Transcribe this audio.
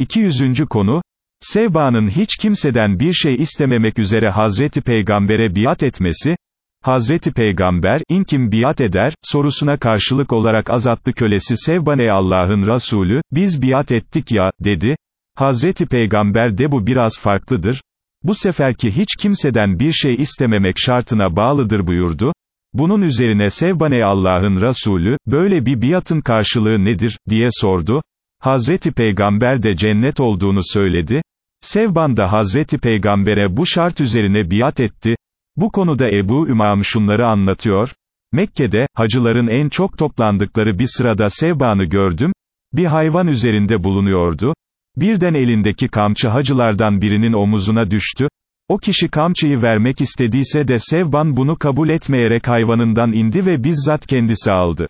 200. konu, Sevba'nın hiç kimseden bir şey istememek üzere Hazreti Peygamber'e biat etmesi, Hazreti Peygamber, in kim biat eder, sorusuna karşılık olarak azatlı kölesi Sevban ey Allah'ın Resulü, biz biat ettik ya, dedi, Hazreti Peygamber de bu biraz farklıdır, bu seferki hiç kimseden bir şey istememek şartına bağlıdır buyurdu, bunun üzerine Sevban ey Allah'ın Resulü, böyle bir biatın karşılığı nedir, diye sordu, Hazreti Peygamber de cennet olduğunu söyledi, Sevban da Hazreti Peygamber'e bu şart üzerine biat etti, bu konuda Ebu Ümam şunları anlatıyor, Mekke'de, hacıların en çok toplandıkları bir sırada Sevban'ı gördüm, bir hayvan üzerinde bulunuyordu, birden elindeki kamçı hacılardan birinin omuzuna düştü, o kişi kamçıyı vermek istediyse de Sevban bunu kabul etmeyerek hayvanından indi ve bizzat kendisi aldı.